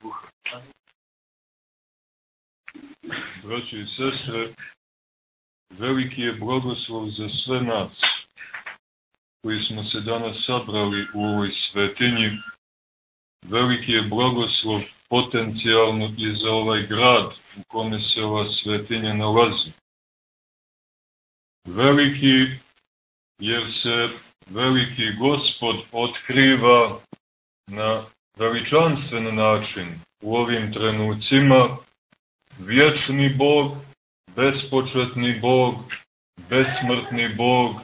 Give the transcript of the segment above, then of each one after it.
Duha. Braći i sestre, veliki je blagoslov za sve nas koji smo se danas sabrali u ovoj svetinji. Veliki je blagoslov potencijalno i za ovaj grad u kome se ova svetinja nalazi. Veliki jer se veliki gospod otkriva na veličanstven način u ovim trenucima, vječni Bog, bespočetni Bog, besmrtni Bog,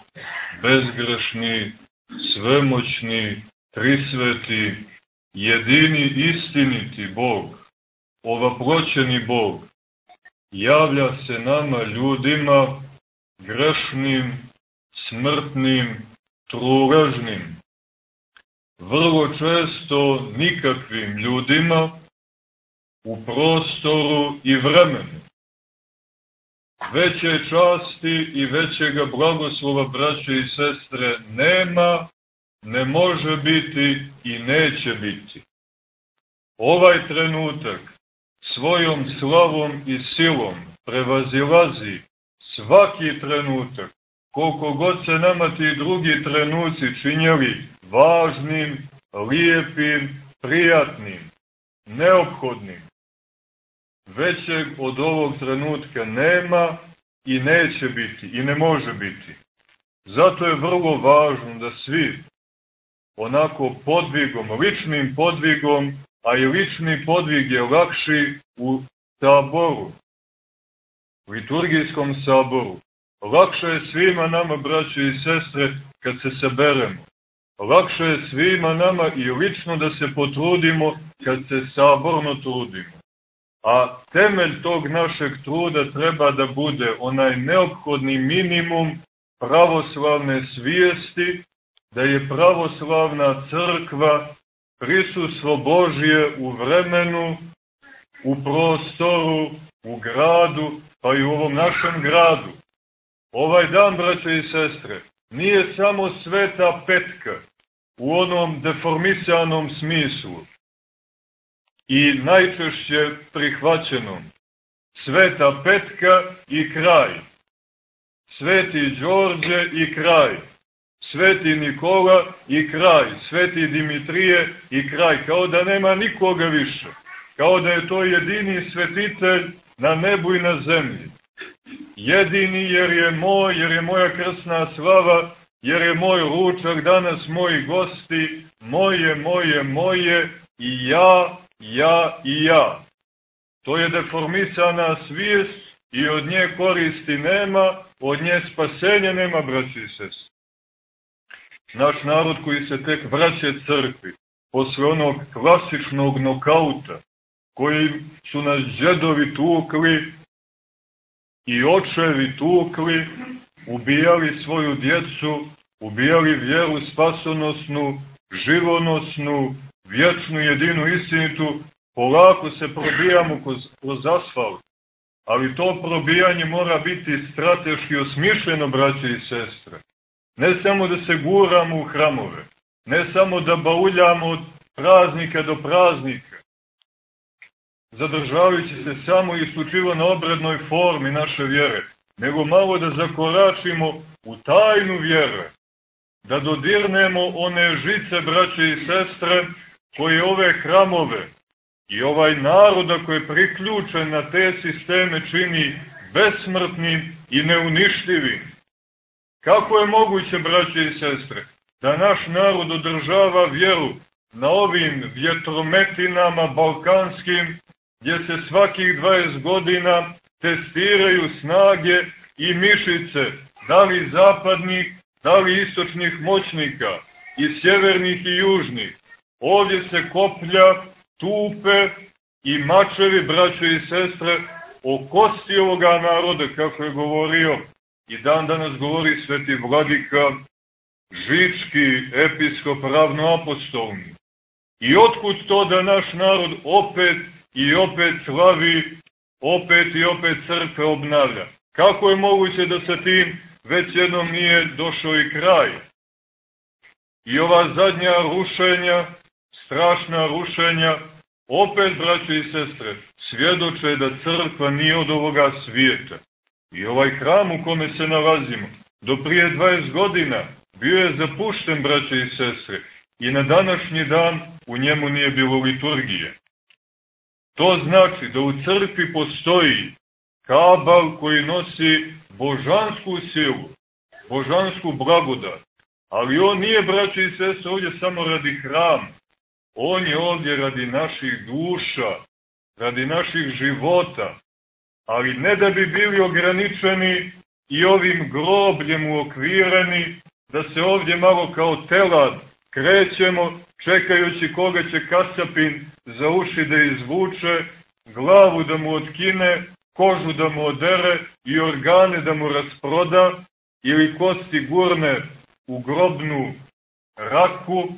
bezgrešni, svemoćni, trisveti, jedini istiniti Bog, ovaploćeni Bog, javlja se nama ljudima grešnim, smrtnim, truležnim, vrlo često nikakvim ljudima u prostoru i vremenu. Veće časti i većega blagoslova, braće i sestre, nema, ne može biti i neće biti. Ovaj trenutak svojom slavom i silom prevazilazi svaki trenutak koliko god se nama ti drugi trenuci činjeli važnim, lijepim, prijatnim, neophodnim, većeg od ovog trenutka nema i neće biti i ne može biti. Zato je vrlo važno da svi onako podvigom, ličnim podvigom, a i lični podvig je lakši u saboru, liturgijskom saboru, Lakše je svima nama, braće i sestre, kad se saberemo. Lakše je svima nama i lično da se potrudimo kad se saborno trudimo. A temelj tog našeg truda treba da bude onaj neophodni minimum pravoslavne svijesti, da je pravoslavna crkva prisustvo Božije u vremenu, u prostoru, u gradu, pa i u ovom našem gradu. Ovaj dan, braće i sestre, nije samo sveta petka u onom deformisanom smislu i najčešće prihvaćenom. Sveta petka i kraj. Sveti Đorđe i kraj. Sveti Nikola i kraj. Sveti Dimitrije i kraj. Kao da nema nikoga više. Kao da je to jedini svetitelj na nebu i na zemlji jedini jer je moj, jer je moja krsna slava, jer je moj ručak danas moji gosti, moje, moje, moje i ja, ja i ja. To je deformisana svijest i od nje koristi nema, od nje spasenja nema, braći se. Naš narod koji se tek vraća crkvi, posle onog klasičnog nokauta, koji su nas džedovi tukli, i očevi tukli, ubijali svoju djecu, ubijali vjeru spasonosnu, živonosnu, vječnu, jedinu istinitu, polako se probijamo kroz, kroz asfalt. Ali to probijanje mora biti strateški osmišljeno, braće i sestre. Ne samo da se guramo u hramove, ne samo da bauljamo od praznika do praznika, zadržavajući se samo i isključivo na obrednoj formi naše vjere, nego malo da zakoračimo u tajnu vjere, da dodirnemo one žice, braće i sestre, koje ove hramove i ovaj naroda koji je priključen na te sisteme čini besmrtnim i neuništivim. Kako je moguće, braće i sestre, da naš narod održava vjeru na ovim vjetrometinama balkanskim gdje se svakih 20 godina testiraju snage i mišice, da li zapadnih, da li istočnih moćnika, i sjevernih i južnih. Ovdje se koplja, tupe i mačevi, braćo i sestre, o kosti ovoga naroda, kako je govorio i dan danas govori sveti vladika, žički episkop ravnoapostolni. I otkud to da naš narod opet i opet slavi, opet i opet crkve obnavlja. Kako je moguće da sa tim već jednom nije došao i kraj? I ova zadnja rušenja strašna rušenja, opet, braće i sestre, svjedoče da crkva nije od ovoga svijeta. I ovaj hram u kome se nalazimo, do prije 20 godina, bio je zapušten, braće i sestre, i na današnji dan u njemu nije bilo liturgije. To znači da u crkvi postoji kabal koji nosi božansku silu, božansku blagodat. Ali on nije, braće i sestre, ovdje samo radi hram. On je ovdje radi naših duša, radi naših života. Ali ne da bi bili ograničeni i ovim grobljem uokvireni, da se ovdje malo kao telad krećemo, čekajući koga će kasapin za uši da izvuče, glavu da mu otkine, kožu da mu odere i organe da mu rasproda, ili kosti gurne u grobnu raku,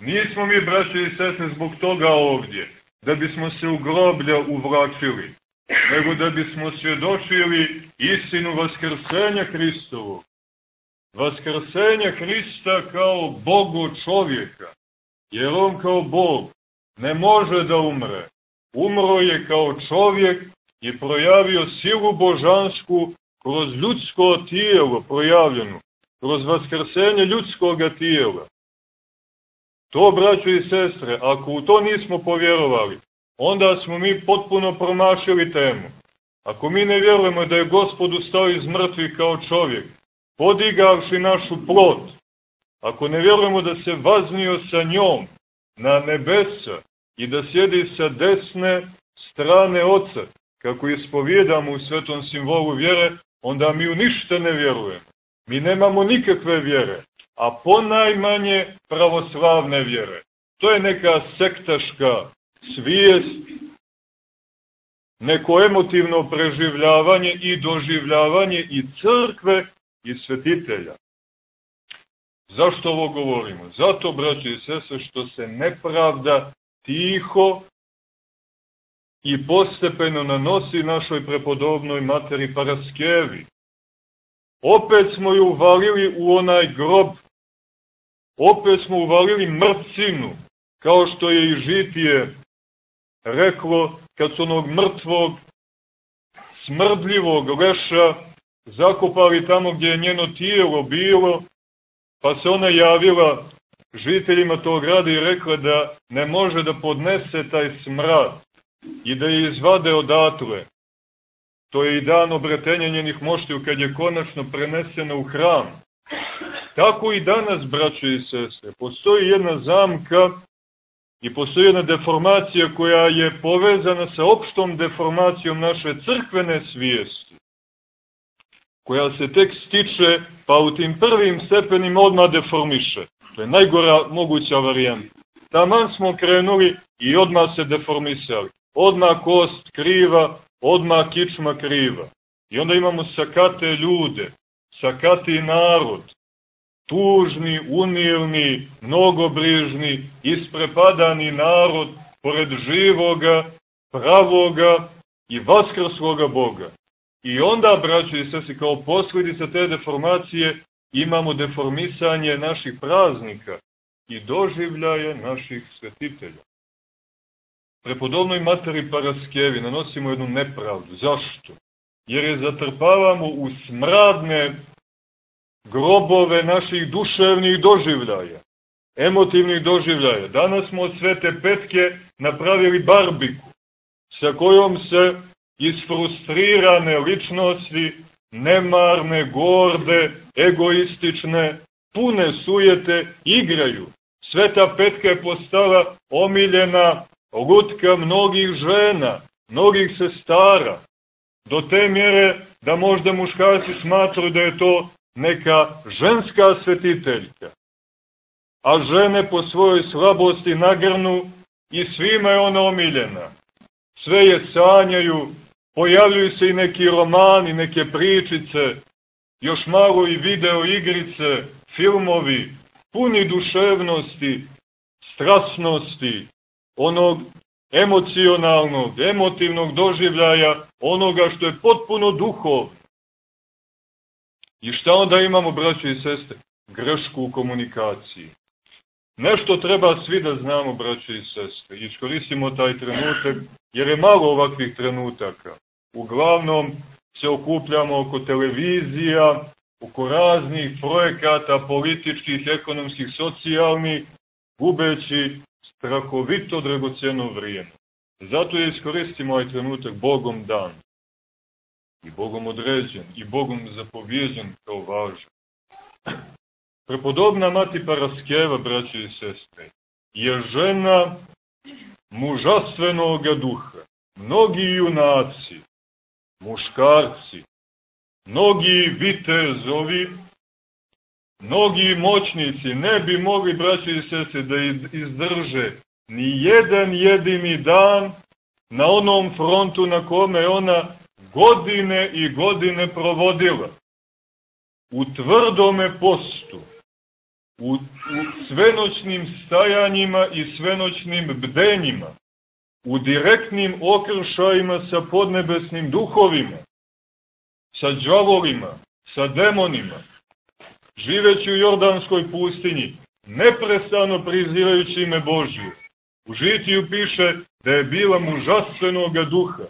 nismo mi, braće i sese, zbog toga ovdje, da bismo se u groblja uvlačili, nego da bismo svjedočili istinu Vaskrsenja Hristovog. Vaskrsenja Hrista kao Bogu čovjeka, jer on kao Bog ne može da umre. Umro je kao čovjek i projavio silu božansku kroz ljudsko tijelo projavljeno, kroz vaskrsenje ljudskog tijela. To, braćo i sestre, ako u to nismo povjerovali, onda smo mi potpuno promašili temu. Ako mi ne vjerujemo da je gospod ustao iz mrtvih kao čovjek, podigavši našu plot, ako ne vjerujemo da se vaznio sa njom na nebesa i da sjedi sa desne strane oca, kako ispovjedamo u svetom simbolu vjere, onda mi u ništa ne vjerujemo. Mi nemamo nikakve vjere, a ponajmanje pravoslavne vjere. To je neka sektaška svijest, neko emotivno preživljavanje i doživljavanje i crkve i svetitelja. Zašto ovo govorimo? Zato, braći i sese, što se nepravda tiho i postepeno nanosi našoj prepodobnoj materi Paraskevi. Opet smo ju uvalili u onaj grob, opet smo uvalili mrcinu, kao što je i žitije reklo, kad su onog mrtvog, smrdljivog leša zakopali tamo gdje je njeno tijelo bilo, pa se ona javila žiteljima tog grada i rekla da ne može da podnese taj smrad i da je izvade odatle. To je i dan obretenja njenih moštiju kad je konačno prenesena u hram. Tako i danas, braćo i sestre, postoji jedna zamka i postoji jedna deformacija koja je povezana sa opštom deformacijom naše crkvene svijesti, koja se tek stiče, pa u tim prvim stepenima odmah deformiše. To je najgora moguća varijanta. Taman smo krenuli i odmah se deformisali. Odmah kost kriva, odmah kičma kriva. I onda imamo sakate ljude, sakati narod, tužni, unilni, mnogobrižni, isprepadani narod pored živoga, pravoga i vaskrsloga Boga. I onda, braći i sesi, kao posljedica te deformacije imamo deformisanje naših praznika i doživljaje naših svetitelja. Prepodobnoj materi Paraskevi nanosimo jednu nepravdu. Zašto? Jer je zatrpavamo u smradne grobove naših duševnih doživljaja, emotivnih doživljaja. Danas smo od Svete Petke napravili barbiku, sa kojom se isfrustrirane ličnosti, nemarne, gorde, egoistične, pune sujete igraju. Sveta Petka je postala omiljena lutka mnogih žena, mnogih sestara, do te mjere da možda muškarci smatruju da je to neka ženska svetiteljka, a žene po svojoj slabosti nagrnu i svima je ona omiljena. Sve je sanjaju, pojavljuju se i neki romani, neke pričice, još malo i video igrice, filmovi, puni duševnosti, strasnosti, onog emocionalnog, emotivnog doživljaja, onoga što je potpuno duhov. I šta onda imamo, braće i sestre? Grešku u komunikaciji. Nešto treba svi da znamo, braće i sestre. Iskoristimo taj trenutak, jer je malo ovakvih trenutaka. Uglavnom se okupljamo oko televizija, oko raznih projekata političkih, ekonomskih, socijalnih, gubeći strahovito dragoceno vrijeme. Zato je iskoristimo ovaj trenutak Bogom dan. I Bogom određen, i Bogom zapovjeđen kao važan. Prepodobna mati Paraskeva, braće i sestre, je žena mužastvenog duha. Mnogi junaci, muškarci, mnogi vitezovi, mnogi moćnici ne bi mogli, braće i sestre, da izdrže ni jedan jedini dan na onom frontu na kome ona godine i godine provodila. U tvrdome postu, u, u svenoćnim stajanjima i svenoćnim bdenjima, u direktnim okršajima sa podnebesnim duhovima, sa džavolima, sa demonima, živeći u Jordanskoj pustinji, neprestano prizirajući ime Božju. U žitiju piše da je bila mužastvenog duha.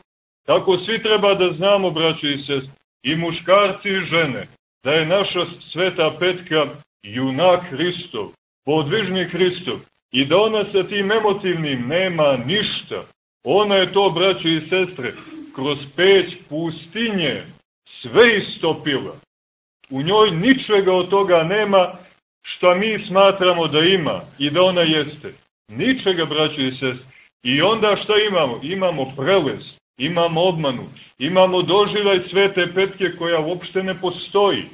Tako svi treba da znamo, braći i sest, i muškarci i žene, da je naša sveta petka junak Hristov, podvižni Hristov, i da ona sa tim emotivnim nema ništa. Ona je to, braći i sestre, kroz peć pustinje sve istopila. U njoj ničega od toga nema šta mi smatramo da ima i da ona jeste. Ničega, braći i sestre. I onda šta imamo? Imamo preles, imamo obmanu, imamo doživaj svete petke koja uopšte ne postoji.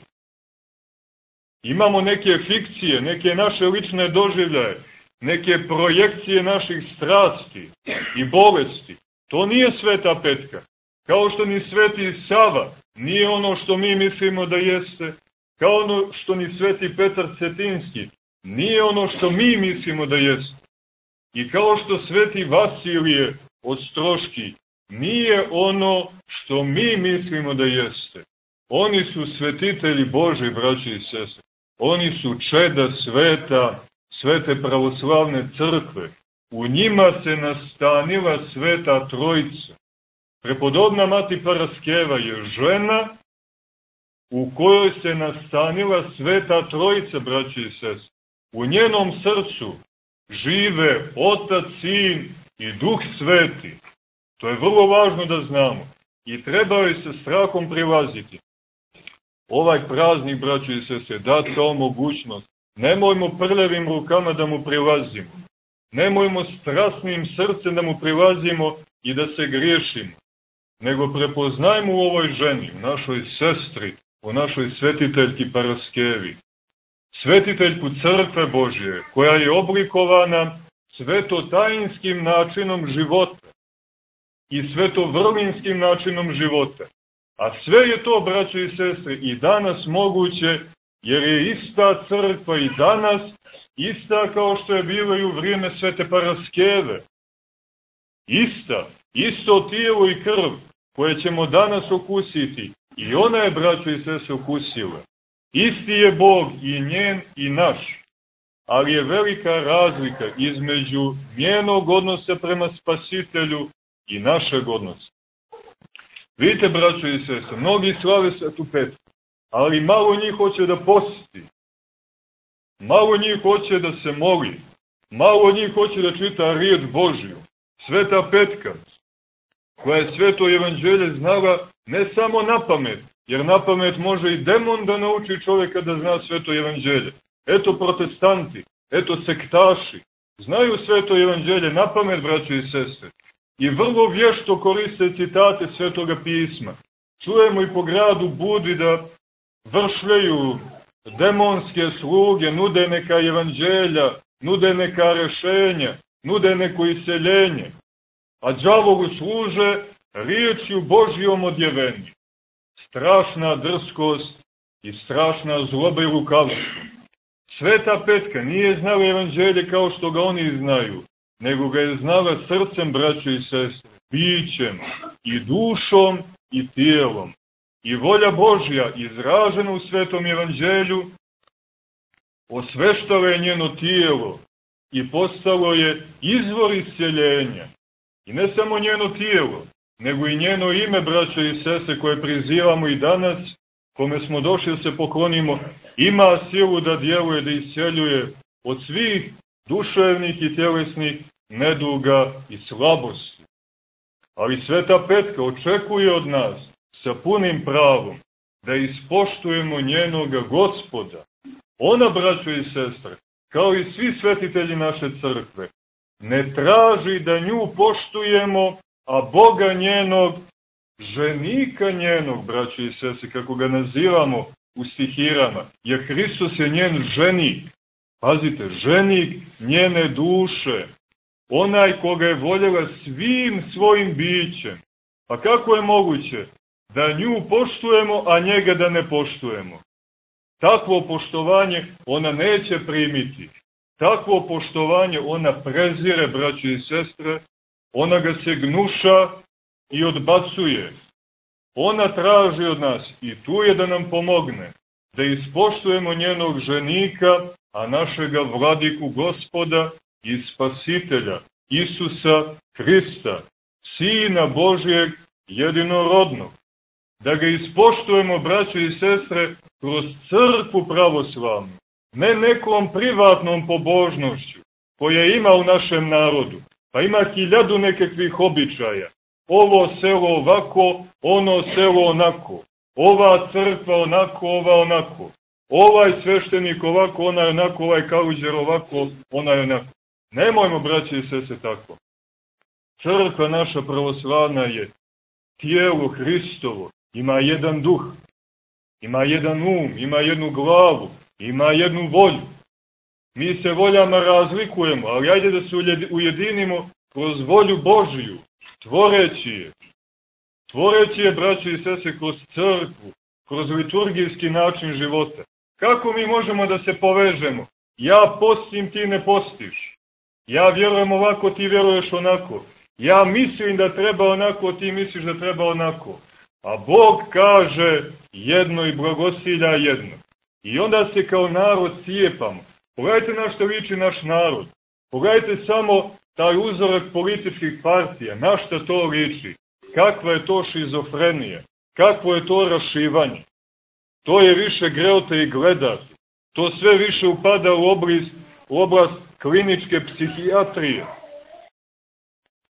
Imamo neke fikcije, neke naše lične doživljaje, neke projekcije naših strasti i bolesti. To nije sveta petka. Kao što ni sveti Sava nije ono što mi mislimo da jeste, kao ono što ni sveti Petar Cetinski nije ono što mi mislimo da jeste. I kao što sveti Vasilije od Stroški nije ono što mi mislimo da jeste. Oni su svetitelji Boži, braći i sese. Oni su čeda sveta, svete pravoslavne crkve. U njima se nastanila sveta trojica. Prepodobna mati Paraskeva je žena u kojoj se nastanila sveta trojica, braći i sest. U njenom srcu žive Otac, Sin i Duh Sveti. To je vrlo važno da znamo. I treba joj se strahom prilaziti. Ovaj praznik, braći i sese, dat kao mogućnost. Nemojmo prljavim rukama da mu prilazimo. Nemojmo strasnim srcem da mu prilazimo i da se griješimo. Nego prepoznajmo u ovoj ženi, našoj sestri, u našoj svetiteljki Paraskevi. Svetiteljku crkve Božje, koja je oblikovana svetotajinskim načinom života i svetovrlinskim načinom života. A sve je to, braćo i sestre, i danas moguće, jer je ista crkva i danas, ista kao što je bilo i u vrijeme svete Paraskeve. Ista, isto tijelo i krv, koje ćemo danas okusiti, i ona je, braćo i sestre, okusila. Isti je Bog i njen i naš, ali je velika razlika između njenog odnosa prema spasitelju i našeg odnosa. Vidite, braćo i sestre, mnogi slave svetu petku, ali malo njih hoće da posti. Malo njih hoće da se moli. Malo njih hoće da čita riječ Božju. Sveta petka, koja je sveto evanđelje znala ne samo na pamet, jer na pamet može i demon da nauči čovjeka da zna sveto evanđelje. Eto protestanti, eto sektaši, znaju sveto evanđelje na pamet, braćo i sestre, i vrlo vješto koriste citate svetoga pisma. Čujemo i po gradu Budi da vršljaju demonske sluge, nude neka evanđelja, nude neka rešenja, nude neko iseljenje, a džavogu služe riječju Božijom odjevenju. Strašna drskost i strašna zloba i lukavstvo. Sveta petka nije znala evanđelje kao što ga oni znaju, nego ga je znala srcem, braćo i sestre, bićem i dušom i tijelom. I volja Božja izražena u svetom evanđelju osveštava je njeno tijelo i postalo je izvor isceljenja. I ne samo njeno tijelo, nego i njeno ime, braćo i sese, koje prizivamo i danas, kome smo došli da se poklonimo, ima silu da djeluje, da isceljuje od svih duševnih i tjelesnih neduga i slabosti. Ali Sveta Petka očekuje od nas sa punim pravom da ispoštujemo njenoga gospoda. Ona, braćo i sestre, kao i svi svetitelji naše crkve, ne traži da nju poštujemo, a Boga njenog, ženika njenog, braćo i sestre, kako ga nazivamo u stihirama, jer Hristos je njen ženik. Pazite, ženik njene duše, onaj koga je voljela svim svojim bićem. Pa kako je moguće da nju poštujemo, a njega da ne poštujemo? Takvo poštovanje ona neće primiti. Takvo poštovanje ona prezire, braći i sestre, ona ga se gnuša i odbacuje. Ona traži od nas i tu je da nam pomogne, da ispoštujemo njenog ženika, a našega vladiku gospoda i spasitelja, Isusa Hrista, Sina Božijeg jedinorodnog. Da ga ispoštujemo, braćo i sestre, kroz crkvu pravoslavnu, ne nekom privatnom pobožnošću, koja ima u našem narodu, pa ima hiljadu nekakvih običaja, ovo selo ovako, ono selo onako, ova crkva onako, ova onako, ovaj sveštenik ovako, onaj onako, ovaj kaluđer ovako, onaj onako. Nemojmo, braći i sese, tako. Crkva naša pravoslavna je tijelo Hristovo, ima jedan duh, ima jedan um, ima jednu glavu, ima jednu volju. Mi se voljama razlikujemo, ali ajde da se ujedinimo kroz volju Božiju, tvoreći je. Tvoreći je, braći i sese, kroz crkvu, kroz liturgijski način života. Kako mi možemo da se povežemo? Ja postim, ti ne postiš. Ja vjerujem ovako, ti vjeruješ onako. Ja mislim da treba onako, ti misliš da treba onako. A Bog kaže jedno i blagosilja jedno. I onda se kao narod cijepamo. Pogledajte na što liči naš narod. Pogledajte samo taj uzorak političkih partija, na što to liči. Kakva je to šizofrenija? Kakvo je to rašivanje? To je više greota i gledati. To sve više upada u, obris, u oblast kliničke psihijatrije.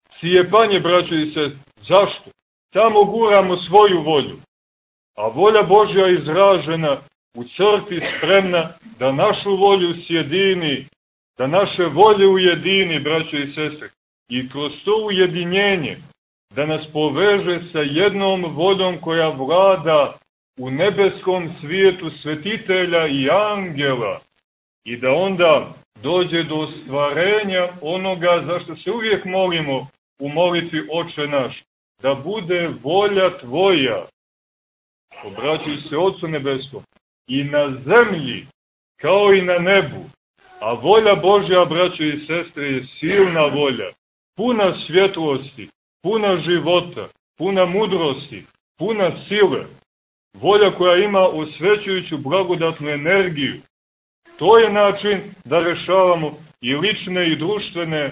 Sijepanje, braćo i se, zašto? Tamo guramo svoju volju. A volja Božja izražena u crkvi spremna da našu volju sjedini, da naše volje ujedini, braćo i sestre, i kroz to ujedinjenje da nas poveže sa jednom voljom koja vlada u nebeskom svijetu svetitelja i angela i da onda dođe do stvarenja onoga zašto se uvijek molimo u molitvi Oče naš, da bude volja Tvoja, obraćuj se Otcu Nebeskom, i na zemlji, kao i na nebu, a volja Božja, braćo i sestre, je silna volja, puna svjetlosti, puna života, puna mudrosti, puna sile, volja koja ima osvećujuću blagodatnu energiju. To je način da rešavamo i lične i društvene,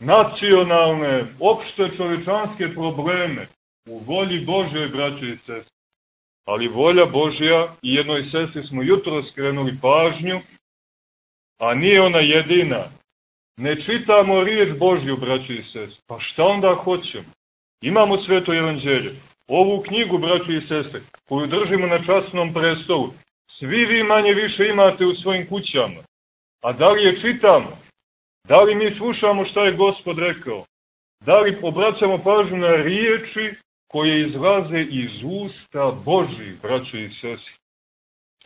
nacionalne, opšte čovečanske probleme u volji Božoj, braćo i sestre. Ali volja Božja, i jednoj sestri smo jutro skrenuli pažnju, a nije ona jedina. Ne čitamo riječ Božju, braćo i sestre. Pa šta onda hoćemo? Imamo sveto evanđelje. Ovu knjigu, braćo i sestre, koju držimo na časnom prestolu, svi vi manje više imate u svojim kućama. A da li je čitamo? Da li mi slušamo šta je Gospod rekao? Da li obraćamo pažnju na riječi koje izlaze iz usta Božih, braćo i sestri?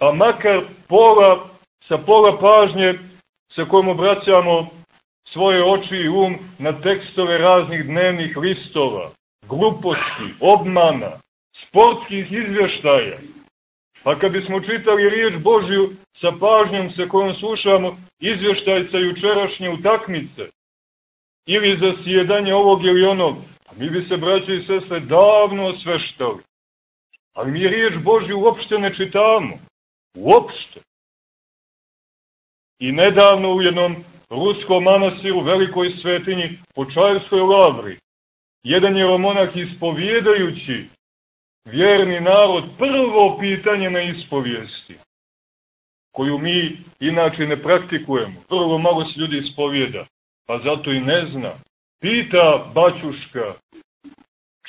A makar pola, sa pola pažnje sa kojom obraćamo svoje oči i um na tekstove raznih dnevnih listova, gluposti, obmana, sportskih izvještaja. Pa kad bismo čitali riječ Božju sa pažnjom sa kojom slušamo izvještaj sa jučerašnje utakmice, ili za sjedanje ovog ili onog, a mi bi se, braće i sestre, davno osveštali. Ali mi riječ Božju uopšte ne čitamo. Uopšte. I nedavno u jednom ruskom manasiru, velikoj svetinji, Počajevskoj lavri. Jedan je romonah ispovjedajući vjerni narod prvo pitanje na ispovijesti, koju mi inače ne praktikujemo. Prvo malo se ljudi ispovjeda, pa zato i ne zna. Pita bačuška,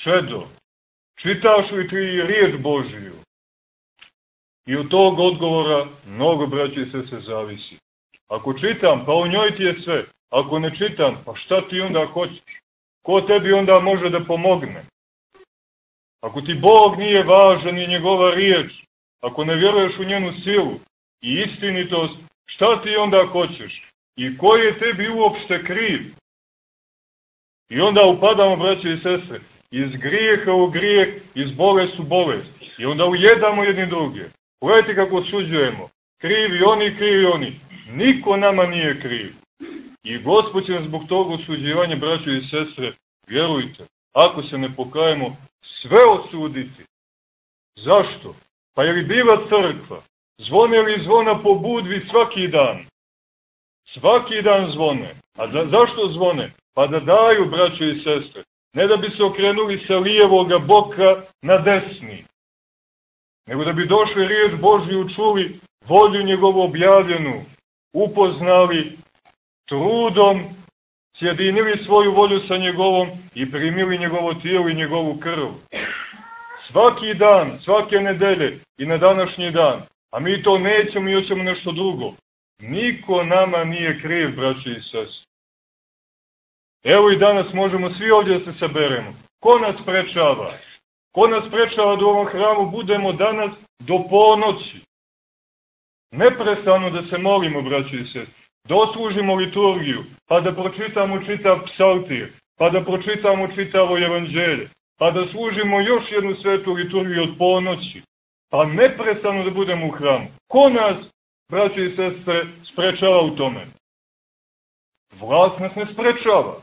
čedo, čitaš li ti riječ Božiju? I od tog odgovora mnogo braći se se zavisi. Ako čitam, pa u njoj ti je sve. Ako ne čitam, pa šta ti onda hoćeš? Ko tebi onda može da pomogne? Ako ti Bog nije važan i njegova riječ, ako ne vjeruješ u njenu silu i istinitost, šta ti onda hoćeš? I ko je tebi uopšte kriv? I onda upadamo, braće i sestre, iz grijeha u grijeh, iz bolest u bolest. I onda ujedamo jedni druge. Pogledajte kako osuđujemo. Krivi oni, krivi oni. Niko nama nije kriv. I Gospod će zbog toga osuđivanja, braćo i sestre, vjerujte, ako se ne pokajemo, sve osuditi. Zašto? Pa je li bila crkva? Zvone li zvona po budvi svaki dan? Svaki dan zvone. A za, zašto zvone? Pa da daju, braćo i sestre. Ne da bi se okrenuli sa lijevoga boka na desni. Nego da bi došli riječ Božju čuli, volju njegovu objavljenu, upoznali trudom, sjedinili svoju volju sa njegovom i primili njegovo tijelo i njegovu krv. Svaki dan, svake nedelje i na današnji dan, a mi to nećemo i hoćemo nešto drugo. Niko nama nije kriv, braći i sest. Evo i danas možemo svi ovdje da se saberemo. Ko nas prečava? Ko nas prečava da u ovom hramu budemo danas do ponoći? Neprestano da se molimo, braći i sest da oslužimo liturgiju, pa da pročitamo čitav psaltir, pa da pročitamo čitavo evanđelje, pa da služimo još jednu svetu liturgiju od ponoći, pa neprestano da budemo u hramu. Ko nas, braći i sestre, sprečava u tome? Vlast nas ne sprečava.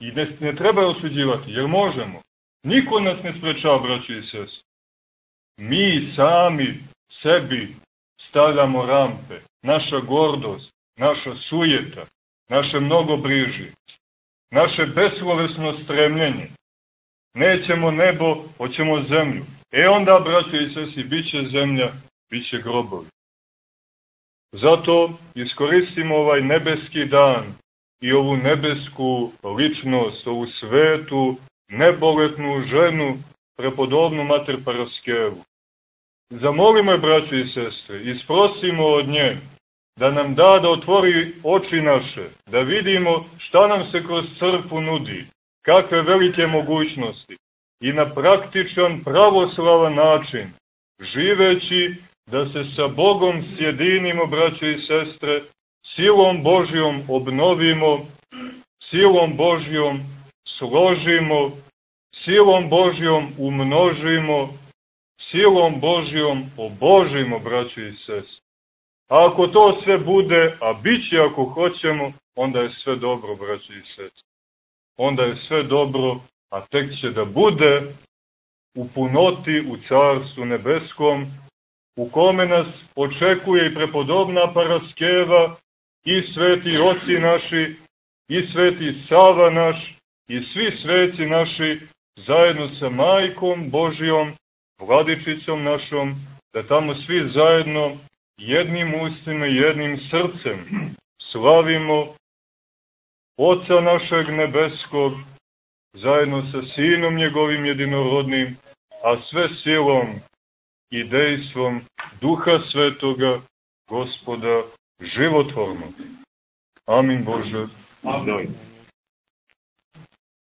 I ne, ne treba osuđivati, jer možemo. Niko nas ne sprečava, braći i sestre. Mi sami sebi stavljamo rampe. Naša gordost, naša sujeta, naše mnogobriži, naše beslovesno stremljenje. Nećemo nebo, hoćemo zemlju. E onda, braće i sesi, bit će zemlja, bit će grobovi. Zato iskoristimo ovaj nebeski dan i ovu nebesku ličnost, ovu svetu, neboletnu ženu, prepodobnu mater Paraskevu. Zamolimo je, braće i sestre, isprosimo od nje da nam da da otvori oči naše, da vidimo šta nam se kroz crkvu nudi, kakve velike mogućnosti i na praktičan pravoslavan način, živeći da se sa Bogom sjedinimo, braće i sestre, silom Božjom obnovimo, silom Božjom složimo, silom Božjom umnožimo, silom Božjom obožimo, braće i sestre. A ako to sve bude, a bit će ako hoćemo, onda je sve dobro, braći i sest. Onda je sve dobro, a tek će da bude u punoti u Carstvu nebeskom, u kome nas očekuje i prepodobna Paraskeva, i sveti oci naši, i sveti Sava naš, i svi sveci naši, zajedno sa Majkom Božijom, Vladičicom našom, da tamo svi zajedno jednim ustima i jednim srcem slavimo Oca našeg nebeskog, zajedno sa Sinom njegovim jedinorodnim, a sve silom i dejstvom Duha Svetoga, Gospoda životvornog. Amin Bože. Amin.